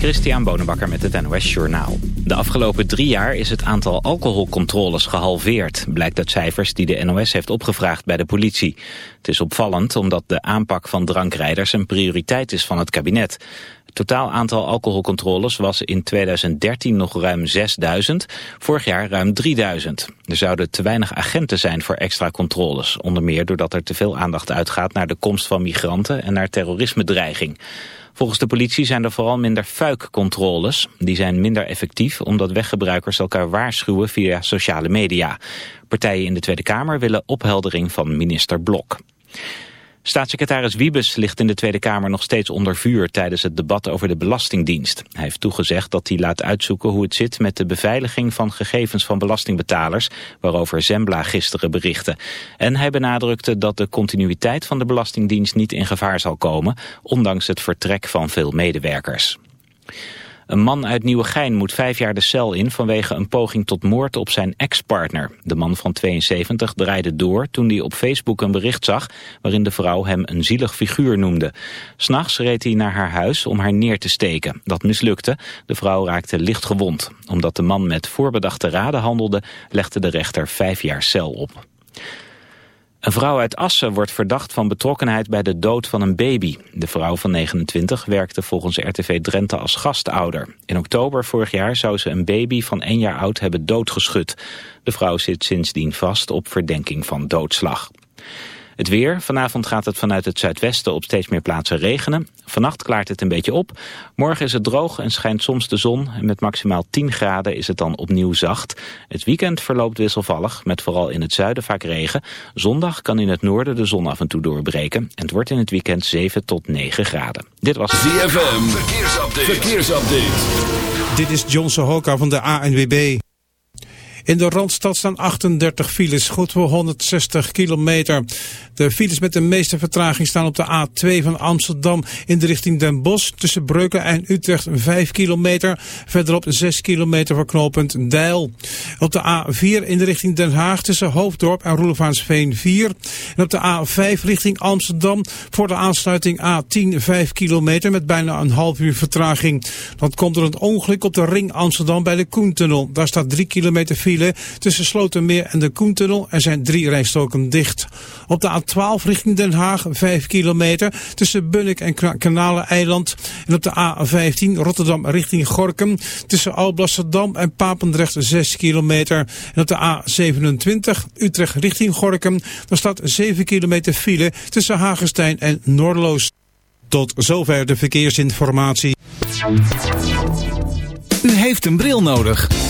Christian Bonenbakker met het NOS Journaal. De afgelopen drie jaar is het aantal alcoholcontroles gehalveerd... blijkt uit cijfers die de NOS heeft opgevraagd bij de politie. Het is opvallend omdat de aanpak van drankrijders een prioriteit is van het kabinet. Het totaal aantal alcoholcontroles was in 2013 nog ruim 6000, vorig jaar ruim 3000. Er zouden te weinig agenten zijn voor extra controles, onder meer doordat er te veel aandacht uitgaat naar de komst van migranten en naar terrorisme-dreiging. Volgens de politie zijn er vooral minder fuikcontroles. Die zijn minder effectief omdat weggebruikers elkaar waarschuwen via sociale media. Partijen in de Tweede Kamer willen opheldering van minister Blok. Staatssecretaris Wiebes ligt in de Tweede Kamer nog steeds onder vuur tijdens het debat over de Belastingdienst. Hij heeft toegezegd dat hij laat uitzoeken hoe het zit met de beveiliging van gegevens van belastingbetalers, waarover Zembla gisteren berichtte. En hij benadrukte dat de continuïteit van de Belastingdienst niet in gevaar zal komen, ondanks het vertrek van veel medewerkers. Een man uit Nieuwegein moet vijf jaar de cel in vanwege een poging tot moord op zijn ex-partner. De man van 72 draaide door toen hij op Facebook een bericht zag waarin de vrouw hem een zielig figuur noemde. S'nachts reed hij naar haar huis om haar neer te steken. Dat mislukte. De vrouw raakte licht gewond. Omdat de man met voorbedachte raden handelde, legde de rechter vijf jaar cel op. Een vrouw uit Assen wordt verdacht van betrokkenheid bij de dood van een baby. De vrouw van 29 werkte volgens RTV Drenthe als gastouder. In oktober vorig jaar zou ze een baby van één jaar oud hebben doodgeschud. De vrouw zit sindsdien vast op verdenking van doodslag. Het weer. Vanavond gaat het vanuit het zuidwesten op steeds meer plaatsen regenen. Vannacht klaart het een beetje op. Morgen is het droog en schijnt soms de zon. En met maximaal 10 graden is het dan opnieuw zacht. Het weekend verloopt wisselvallig, met vooral in het zuiden vaak regen. Zondag kan in het noorden de zon af en toe doorbreken. En het wordt in het weekend 7 tot 9 graden. Dit was ZFM. Verkeersupdate. Verkeersupdate. Dit is John Sohoka van de ANWB. In de Randstad staan 38 files, goed voor 160 kilometer. De files met de meeste vertraging staan op de A2 van Amsterdam in de richting Den Bosch. Tussen Breuken en Utrecht 5 kilometer. Verderop 6 kilometer voor knooppunt Deil. Op de A4 in de richting Den Haag tussen Hoofddorp en Roelevaansveen 4. En op de A5 richting Amsterdam voor de aansluiting A10 5 kilometer met bijna een half uur vertraging. Dat komt door een ongeluk op de ring Amsterdam bij de Koentunnel. Daar staat 3 kilometer file tussen Slotermeer en de Koentunnel. Er zijn drie rijstoken dicht. Op de A12 richting Den Haag 5 kilometer tussen Bunnik en Kanaleneiland. En op de A15 Rotterdam richting Gorkum tussen Alblasserdam en Papendrecht 6 kilometer. En op de A27 Utrecht richting Gorkum. Daar staat 7 kilometer file tussen Hagestein en Noordloos. Tot zover de verkeersinformatie. U heeft een bril nodig.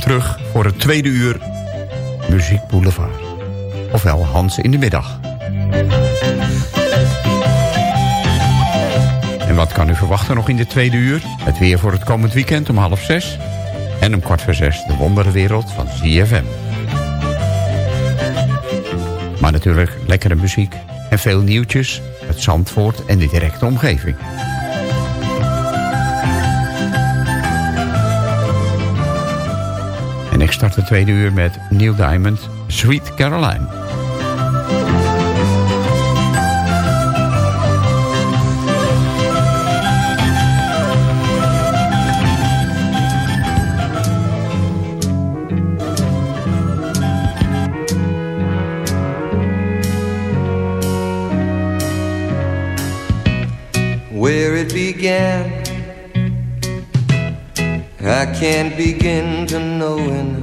Terug voor het tweede uur Muziek Boulevard. Ofwel Hans in de middag. kan u verwachten nog in de tweede uur. Het weer voor het komend weekend om half zes. En om kwart voor zes de wonderenwereld van ZFM. Maar natuurlijk lekkere muziek en veel nieuwtjes uit Zandvoort en de directe omgeving. Start de tweede uur met Neil Diamond, Sweet Caroline. began. I can't begin to knowing,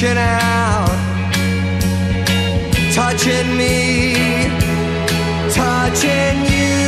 reaching out, touching me, touching you.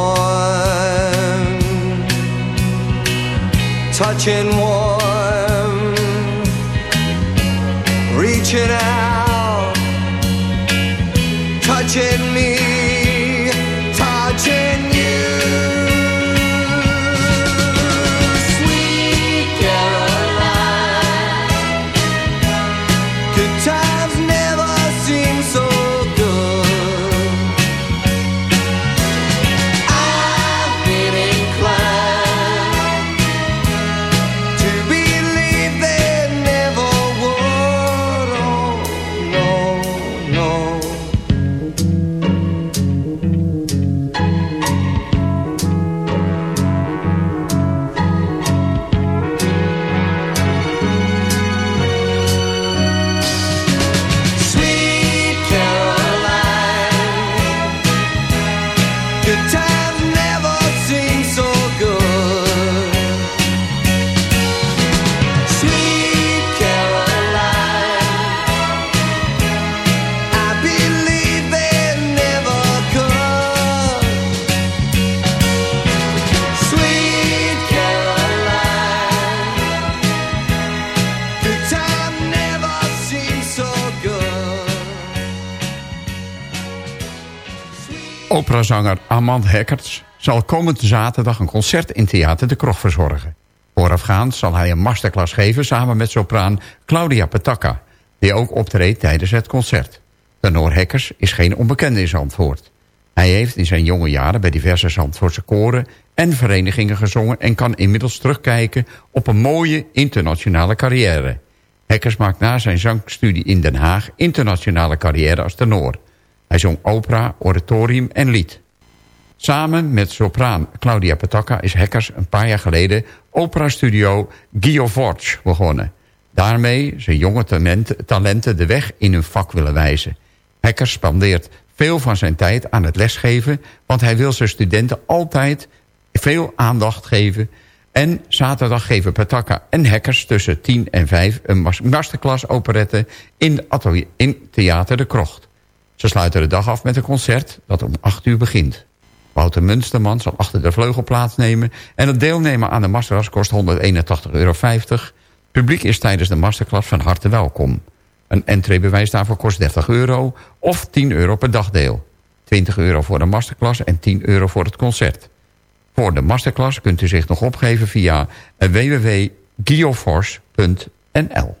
touching warm, reaching out, touching Operazanger Amand Heckerts zal komende zaterdag een concert in Theater de Krocht verzorgen. Voorafgaand zal hij een masterclass geven samen met sopraan Claudia Petacca... die ook optreedt tijdens het concert. Tenor Hekkers is geen onbekende in Zandvoort. Hij heeft in zijn jonge jaren bij diverse Zandvoortse koren en verenigingen gezongen... en kan inmiddels terugkijken op een mooie internationale carrière. Hekkers maakt na zijn zangstudie in Den Haag internationale carrière als tenor... Hij zong opera, oratorium en lied. Samen met sopraan Claudia Petacca is Hekkers een paar jaar geleden... operastudio Guillaume begonnen. Daarmee zijn jonge talenten, de weg in hun vak willen wijzen. Hekkers spandeert veel van zijn tijd aan het lesgeven... want hij wil zijn studenten altijd veel aandacht geven... En zaterdag geven Petacca en Hekkers tussen 10 en 5 een mas- masterclass operette in, in Theater de Krocht. Ze sluiten de dag af met een concert dat om 8 uur begint. Wouter Munsterman zal achter de vleugel plaatsnemen... en het deelnemen aan de masterclass kost 181,50 euro. Publiek is tijdens de masterclass van harte welkom. Een entreebewijs daarvoor kost 30 euro of 10 euro per dagdeel. 20 euro voor de masterclass en 10 euro voor het concert. Voor de masterclass kunt u zich nog opgeven via www.geoforce.nl.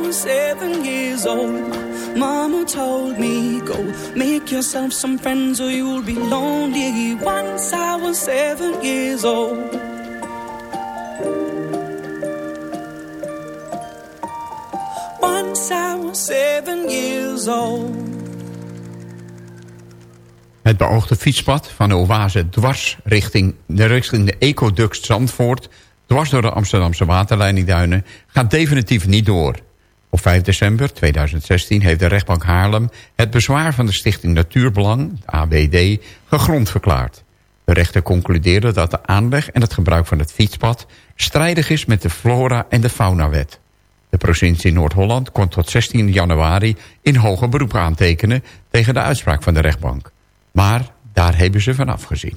was seven years old, Mama told me, Go make yourself some friends or you'll be lonely. Once I was seven years old. Once I was. Het beoogde fietspad van de Oase dwars richting de, richting de Ecoduct Zandvoort... dwars door de Amsterdamse waterleidingduinen... gaat definitief niet door. Op 5 december 2016 heeft de rechtbank Haarlem... het bezwaar van de Stichting Natuurbelang, ABD, gegrond verklaard. De rechter concludeerde dat de aanleg en het gebruik van het fietspad... strijdig is met de flora- en de faunawet. De provincie Noord-Holland kon tot 16 januari in hoger beroep aantekenen... tegen de uitspraak van de rechtbank. Maar daar hebben ze van afgezien.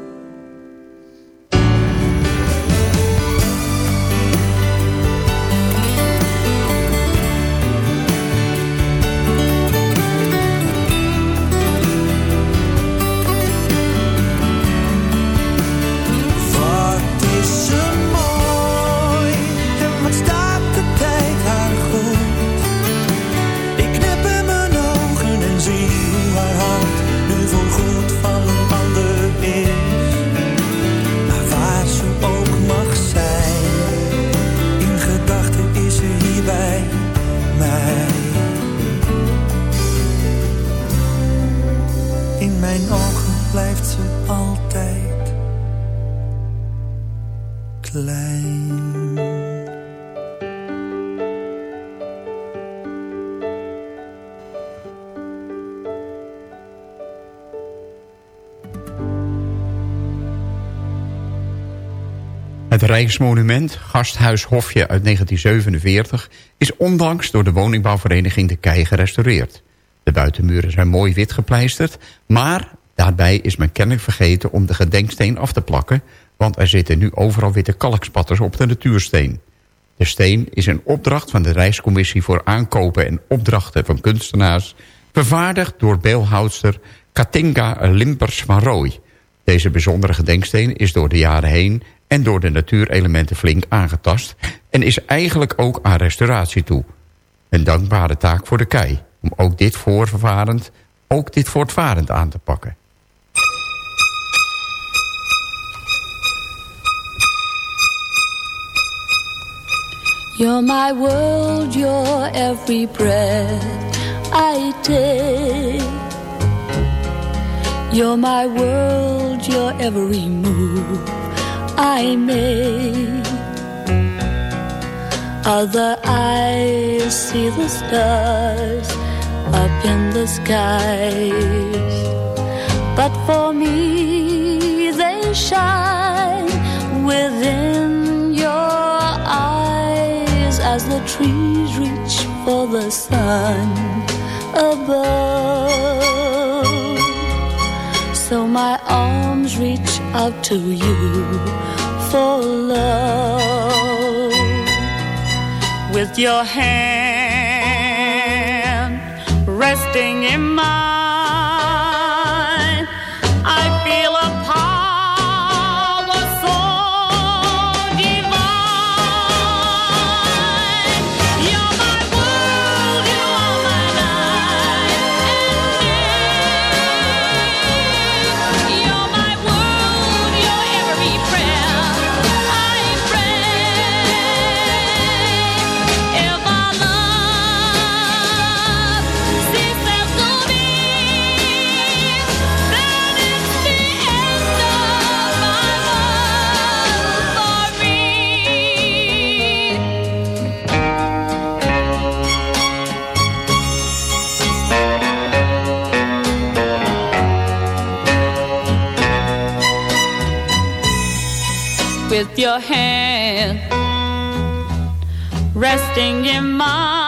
Rijksmonument, Gasthuis Hofje uit 1947... is onlangs door de woningbouwvereniging De Kei gerestaureerd. De buitenmuren zijn mooi wit gepleisterd... maar daarbij is men kennelijk vergeten om de gedenksteen af te plakken... want er zitten nu overal witte kalkspatters op de natuursteen. De steen is een opdracht van de Rijkscommissie voor aankopen en opdrachten van kunstenaars... vervaardigd door beeldhoudster Katinga Limpers van Rooij... Deze bijzondere gedenksteen is door de jaren heen en door de natuurelementen flink aangetast... en is eigenlijk ook aan restauratie toe. Een dankbare taak voor de kei, om ook dit voortvarend, ook dit voortvarend aan te pakken. You're my world, you're every breath I take. You're my world, you're every move I may. Other eyes see the stars up in the skies. But for me, they shine within your eyes as the trees reach for the sun above. So my arms reach out to you for love. With your hand resting in mine your hand resting in mine.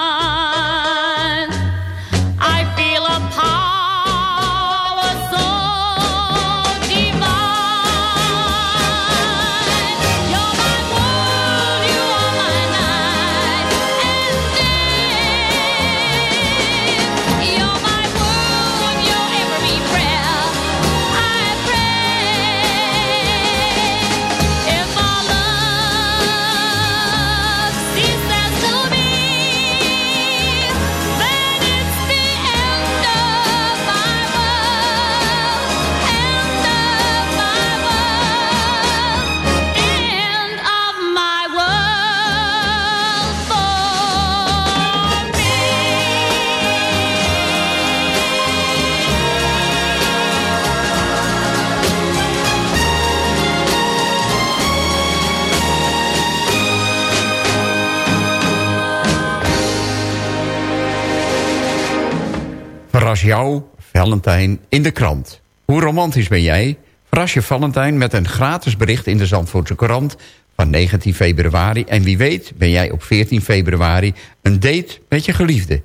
Jou, Valentijn, in de krant. Hoe romantisch ben jij? Verras je Valentijn met een gratis bericht in de Zandvoortse krant van 19 februari. En wie weet ben jij op 14 februari een date met je geliefde.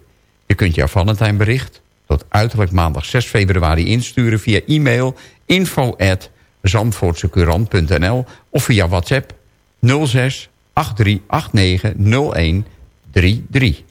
Je kunt jouw Valentijnbericht tot uiterlijk maandag 6 februari insturen via e-mail info at of via WhatsApp 06 8389 0133.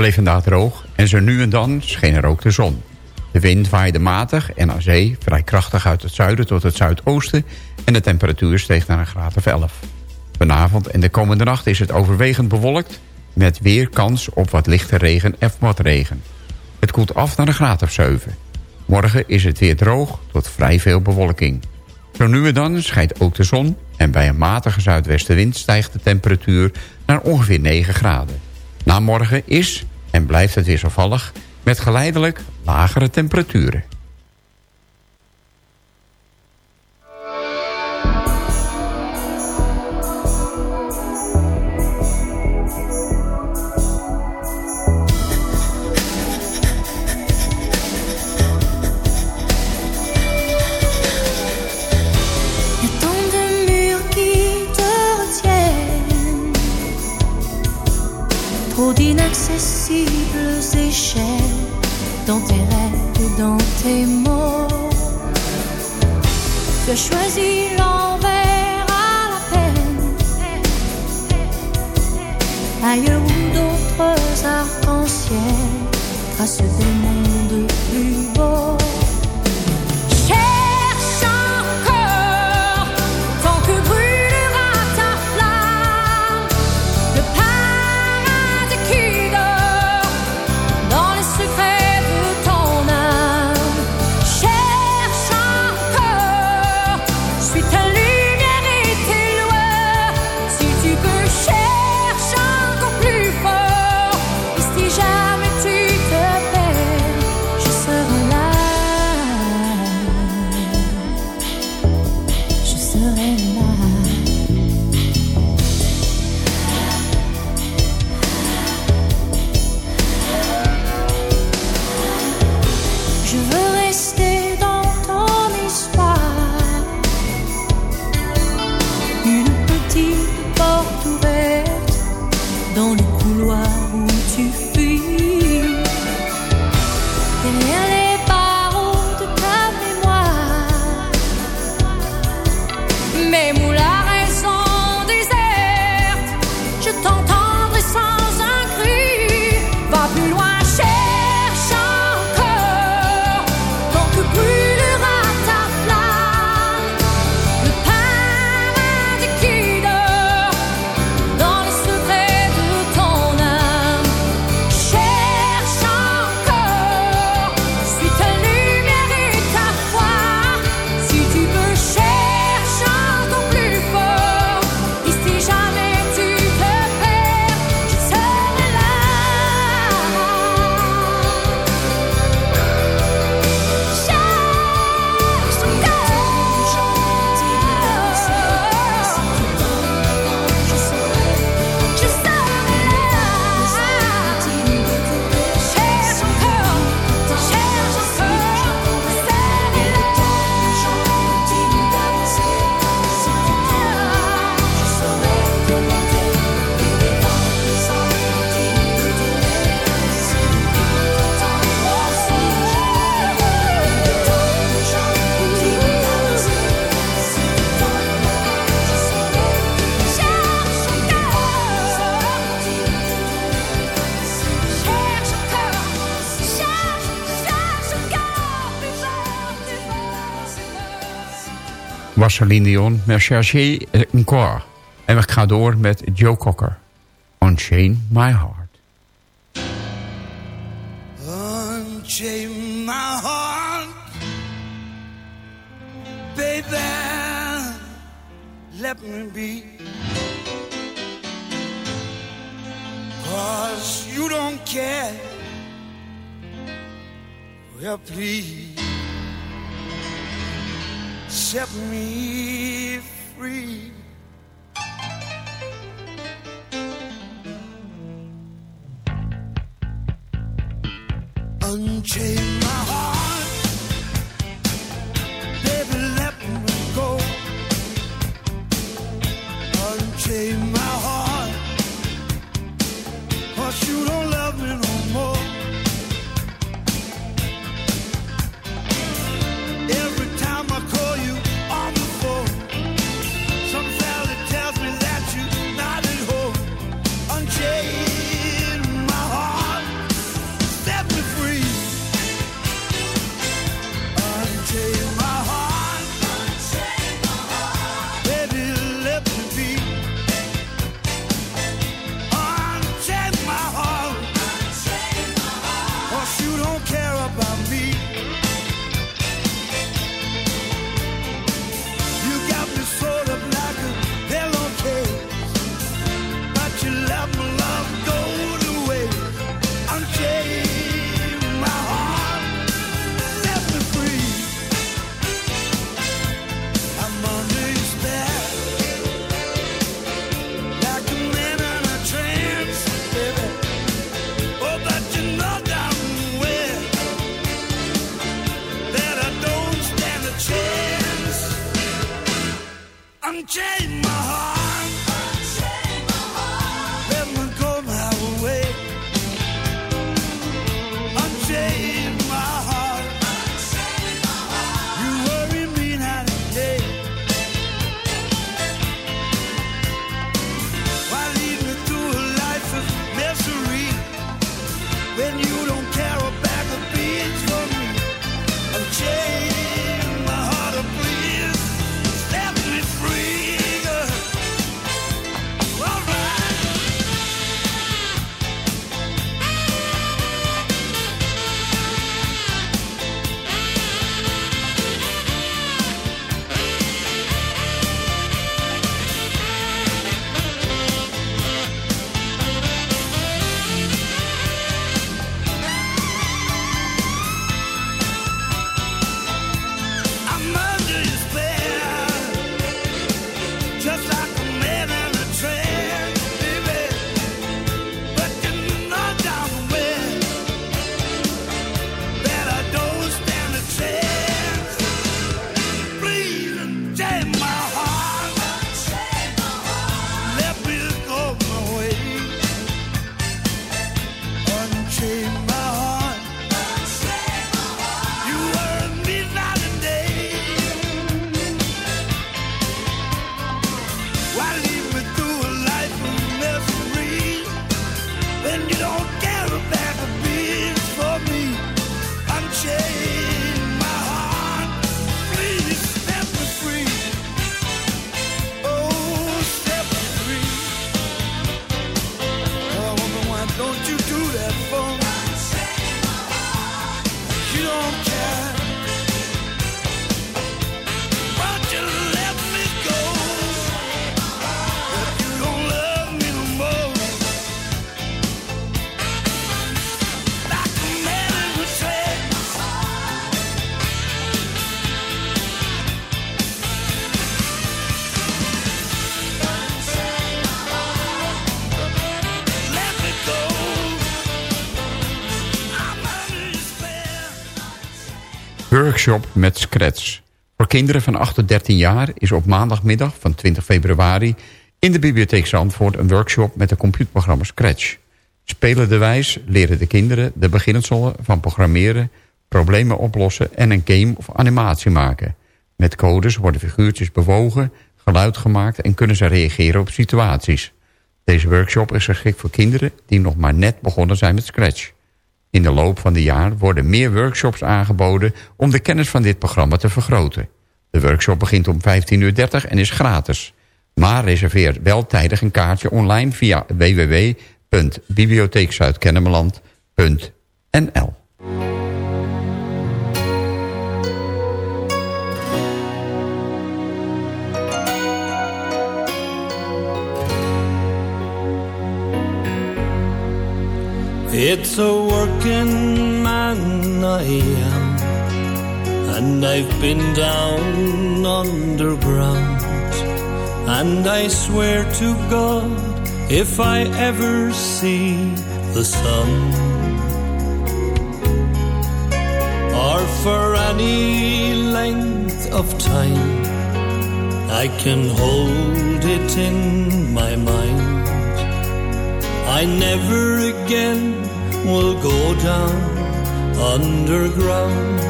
Bleef inderdaad droog en zo nu en dan scheen er ook de zon. De wind waaide matig en aan zee vrij krachtig uit het zuiden tot het zuidoosten... en de temperatuur steeg naar een graad of 11. Vanavond en de komende nacht is het overwegend bewolkt... met weer kans op wat lichte regen en wat regen. Het koelt af naar een graad of 7. Morgen is het weer droog tot vrij veel bewolking. Zo nu en dan schijnt ook de zon... en bij een matige zuidwestenwind stijgt de temperatuur naar ongeveer 9 graden. Na morgen is en blijft het wisselvallig... met geleidelijk lagere temperaturen. Celine Dion met Chercher Encore. En we gaan door met Joe Cocker. Unchain My Heart. Unchain my heart Baby Let me be Cause you don't care Well please set me free. Unchain my Workshop met Scratch. Voor kinderen van 8 tot 13 jaar is op maandagmiddag van 20 februari... in de bibliotheek Zandvoort een workshop met het computerprogramma Scratch. wijs leren de kinderen de beginselen van programmeren... problemen oplossen en een game of animatie maken. Met codes worden figuurtjes bewogen, geluid gemaakt... en kunnen ze reageren op situaties. Deze workshop is geschikt voor kinderen die nog maar net begonnen zijn met Scratch. In de loop van de jaar worden meer workshops aangeboden... om de kennis van dit programma te vergroten. De workshop begint om 15.30 uur en is gratis. Maar reserveer wel tijdig een kaartje online via www.bibliotheekzuidkennemerland.nl It's a working man I am, and I've been down underground. And I swear to God, if I ever see the sun, or for any length of time, I can hold it in my mind I never again will go down underground.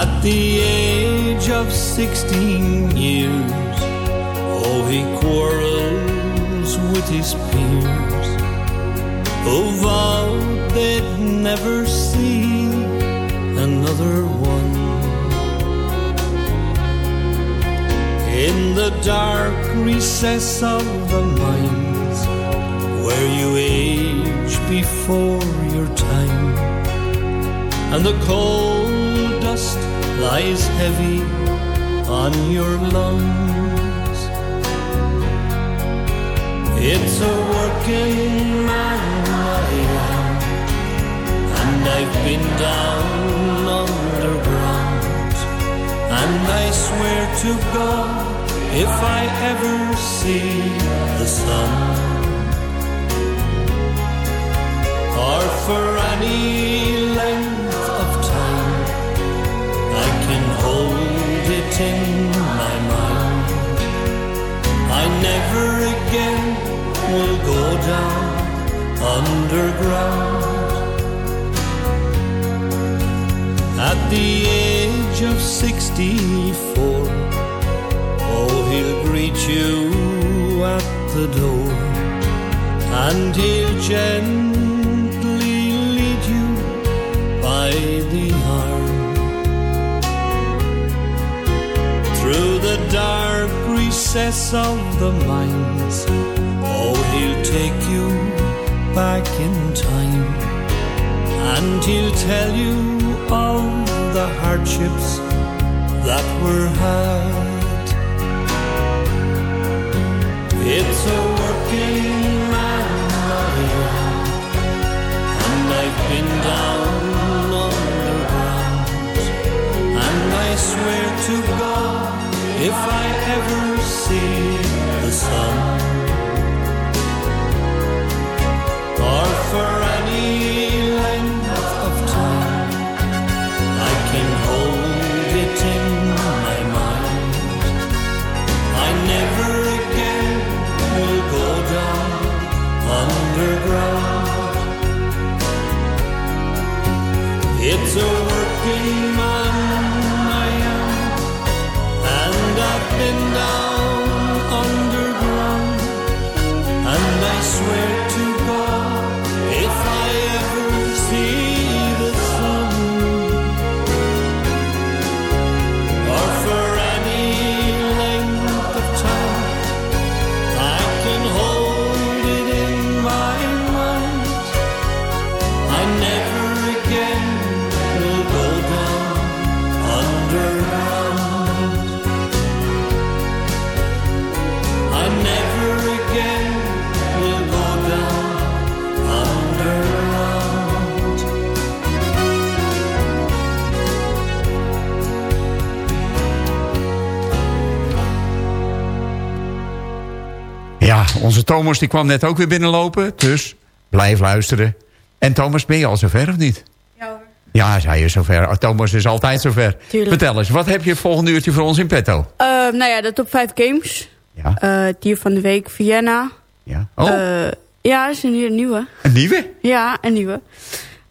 At the age of 16 years, oh, he quarrels with his peers who vowed they'd never see another one. in the dark recess of the mines where you age before your time. And the cold dust lies heavy on your lungs. It's a working man I am and I've been down underground. And I swear to God if I ever see the sun for any length of time. I can hold it in my mind. I never again will go down underground. At the age of 64 oh, he'll greet you at the door and he'll gently by the arm through the dark recess of the mines. Oh, he'll take you back in time and he'll tell you all the hardships that were had It's a working Swear to go if I ever see the sun, or for any length of time, I can hold it in my mind. I never again will go down underground. It's a onze Thomas die kwam net ook weer binnenlopen. Dus blijf luisteren. En Thomas, ben je al zover of niet? Ja hoor. Ja, hij is zover. Oh, Thomas is altijd zover. Tuurlijk. Vertel eens, wat heb je het volgende uurtje voor ons in petto? Eh, nou ja, de top 5 games. Ja. Het dier van de week, Vienna. Ja. Oh, Eh, ja, is een nieuwe. een nieuwe? Ja, een nieuwe.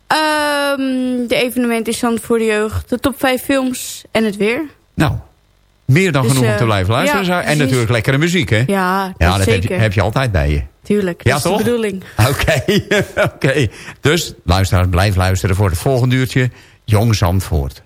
Ehm, de evenement is dan voor de jeugd. De top 5 films en het weer. Nou, meer dan Dus, genoeg om eh, te blijven luisteren. ja, en precies. natuurlijk lekkere muziek, hè? Ja, dat, Ja, dat heb zeker. je, heb je altijd bij je. Tuurlijk, Ja, dat is toch? de bedoeling. Oké, oké. Dus, luisteraars, blijf luisteren voor het volgende uurtje. Jong Zandvoort.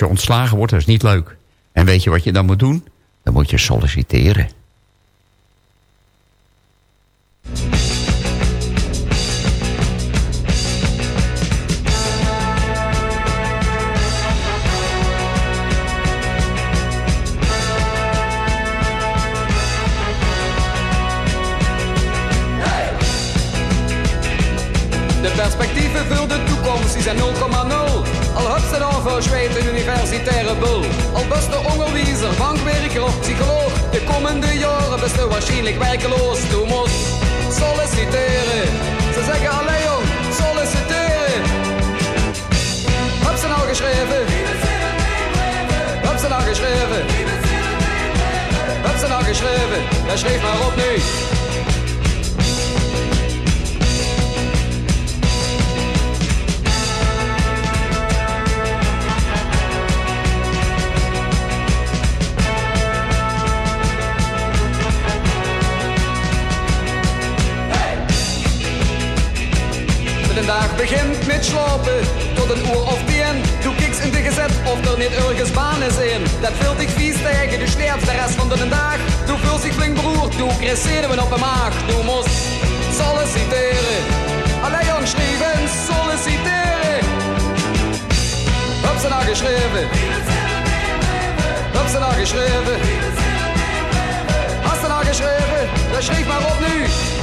Als je ontslagen wordt, dat is niet leuk. En weet je wat je dan moet doen? Dan moet je solliciteren. Al best de onderwijzer, bankwerker of psycholoog. De komende jaren best u waarschijnlijk werkeloos. Toen moest solliciteren. Ze zeggen alleen jong, solliciteren. Heb ze nou geschreven? geschreven? Heb ze nou geschreven? Ja, schreef maar op nu. De dag begint met slapen tot een uur of tien. Doe kiks in de gezet of er niet ergens baan is in. Dat vult ik vies tegen, du sterft de rest van de dag. Du voelt zich flink beroerd, du krijgt zenuwen op de maag. Du moest solliciteren. Alleen jong schrijven, solliciteren. Heb ze nou geschreven? Heb ze nou geschreven? Hast du nou geschreven? Dan schrijf maar op nu.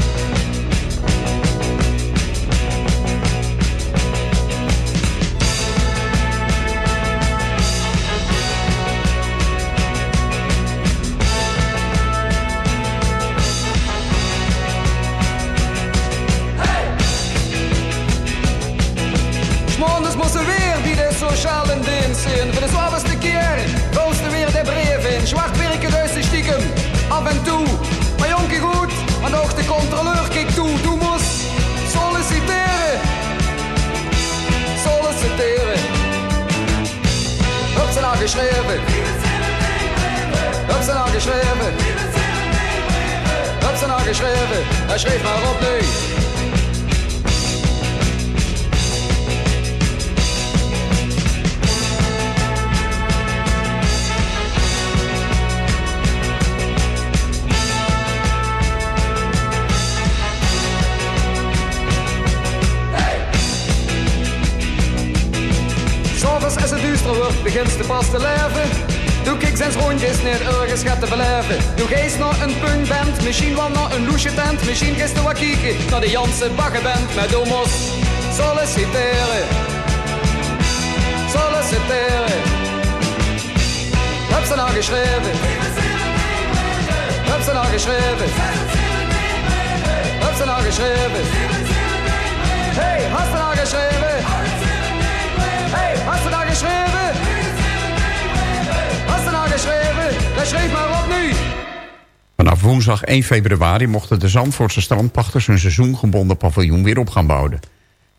1 februari mochten de Zandvoortse strandpachters... hun seizoengebonden paviljoen weer op gaan bouwen.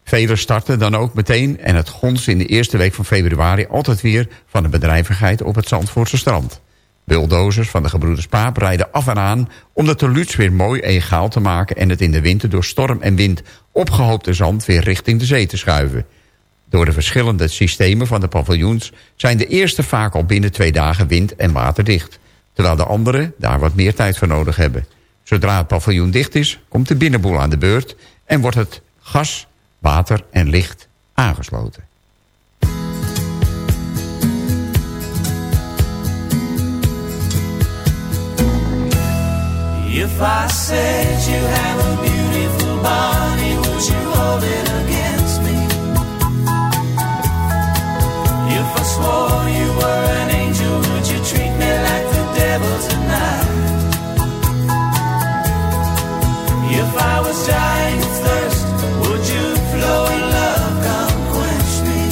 Velen starten dan ook meteen en het gons in de eerste week van februari... altijd weer van de bedrijvigheid op het Zandvoortse strand. Bulldozers van de gebroeders Paap rijden af en aan... om de teluts weer mooi egaal te maken... en het in de winter door storm en wind opgehoopte zand... weer richting de zee te schuiven. Door de verschillende systemen van de paviljoens... zijn de eerste vaak al binnen twee dagen wind- en waterdicht. Terwijl de andere daar wat meer tijd voor nodig hebben. Zodra het paviljoen dicht is, komt de binnenboel aan de beurt... en wordt het gas, water en licht aangesloten. If I said you have a beautiful body, would you hold it against me? If I swore you were an angel, would you treat me like devil tonight? If I was dying of thirst, would you flow in love, come quench me?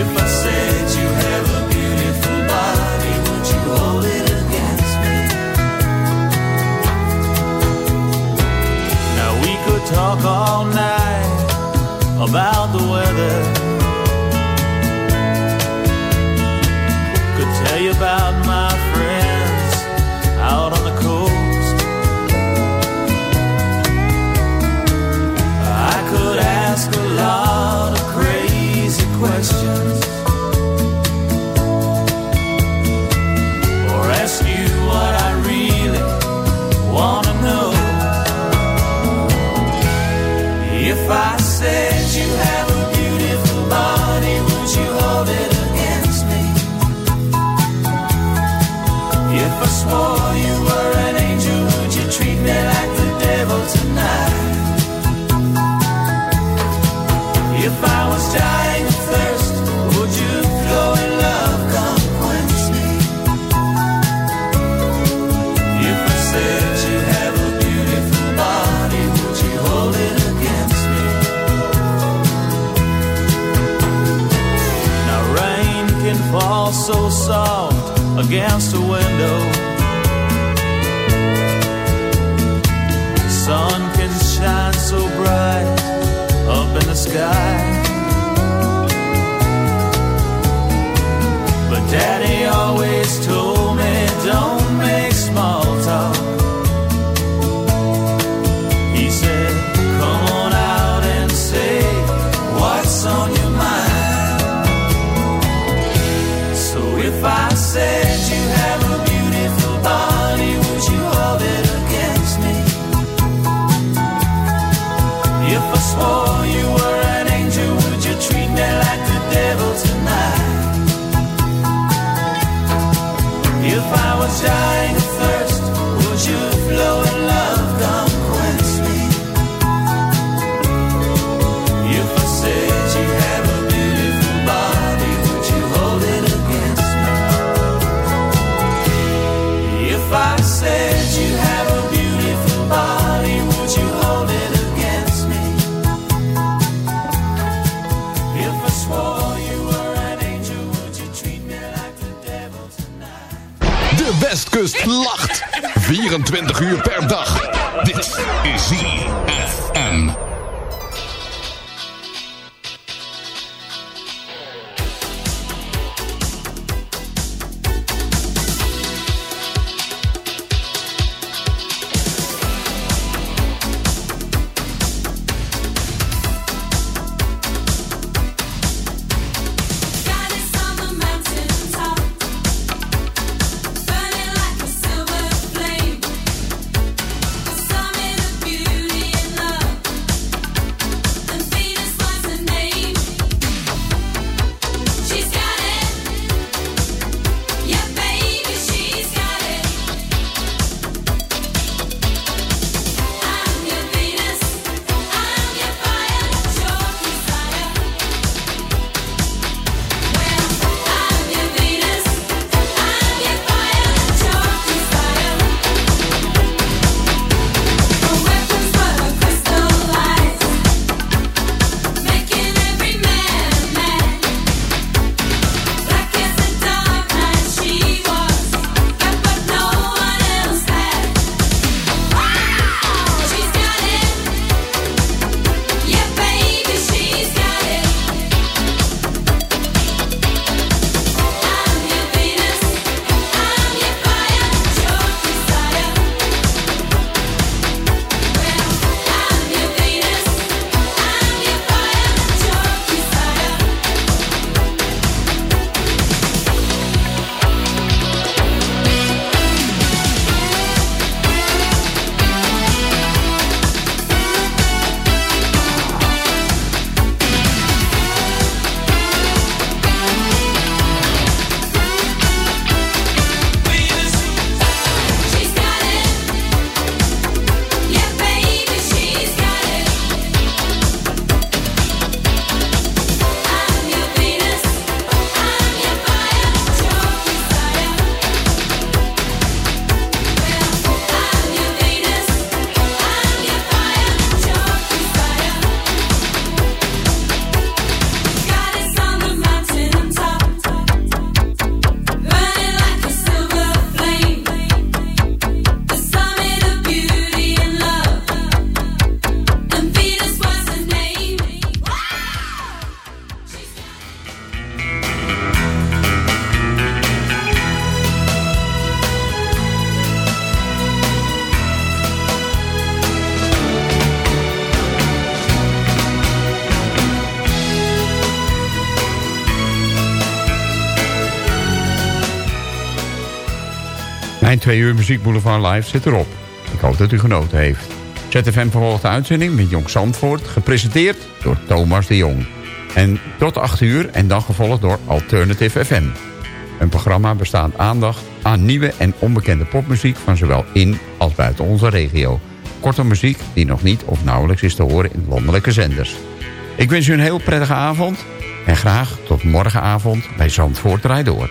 If I said you have a beautiful body, would you hold it against me? Now we could talk all night about the weather. About my friends out on the coast. I could ask twee uur Muziek Boulevard Live zit erop. Ik hoop dat u genoten heeft. ZFM vervolgt de uitzending met Jong Zandvoort... gepresenteerd door Thomas de Jong. En tot 8 uur en dan gevolgd door Alternative FM. Een programma bestaat aandacht aan nieuwe en onbekende popmuziek... van zowel in als buiten onze regio. Korte muziek die nog niet of nauwelijks is te horen in landelijke zenders. Ik wens u een heel prettige avond... en graag tot morgenavond bij Zandvoort Rijd Door.